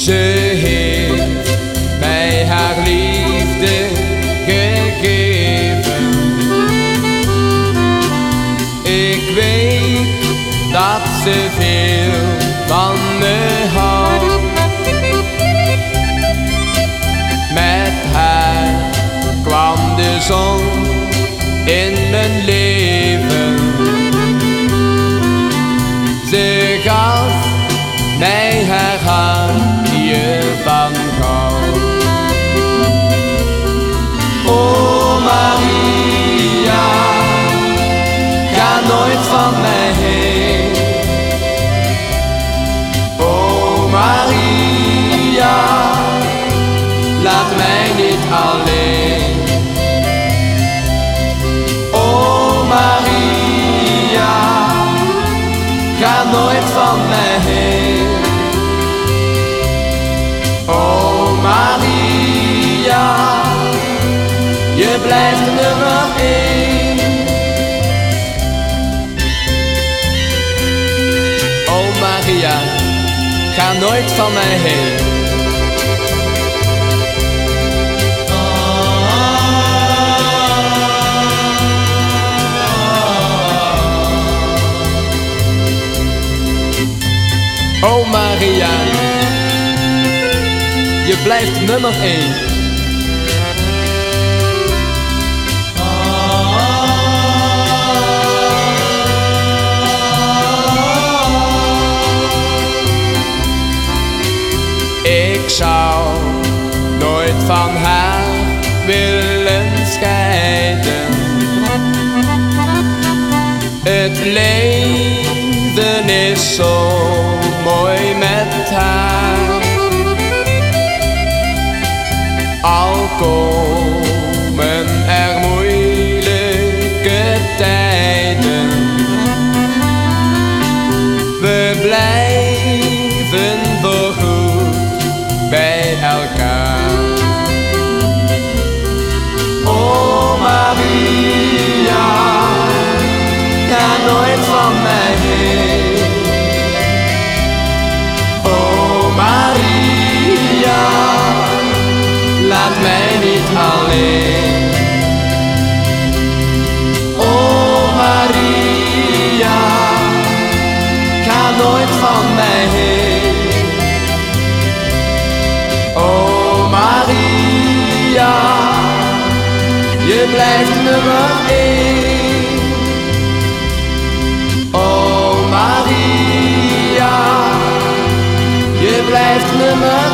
Ze heeft mij haar liefde gegeven. Ik weet dat ze veel van me houdt. Met haar kwam de zon in alleen. O Maria, ga nooit van mij heen. O Maria, je blijft nummer één. O Maria, ga nooit van mij heen. Je blijft nummer één. Ik zou nooit van haar willen scheiden. Het leven is zo mooi met laat mij niet alleen. O Maria, ga nooit van mij heen. O Maria, je blijft nummer één. O Maria, je blijft nummer.